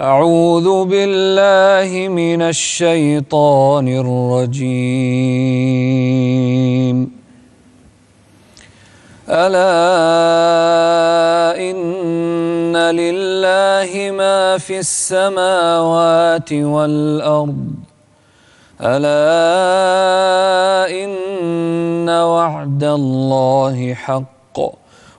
أعوذ بالله من الشيطان الرجيم. ألا إن لله ما في السماوات والأرض. ألا إن وعد الله حق.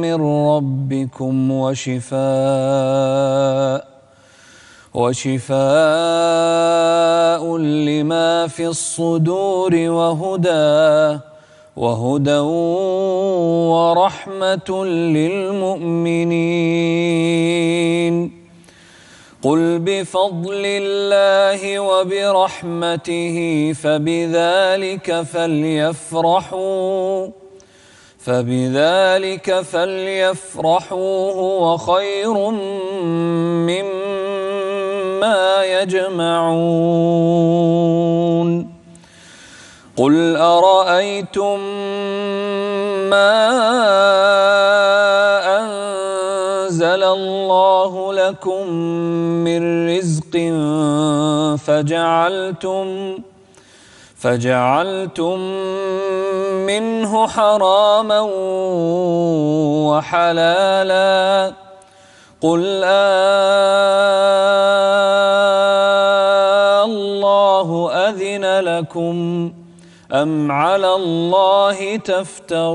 من ربكم وشفاء وشفاء لما في الصدور وهدى وهدى ورحمة للمؤمنين. قل بفضل الله وبرحمته فبذلك فليفرحوا. فبذلك فليفرحوا هو خير مما يجمعون. قل أرأيتم ما أنزل الله لكم من رزق فجعلتم فجعلتم منه حراما وحلالا. قل آه الله أذن لكم أم على الله تفترون.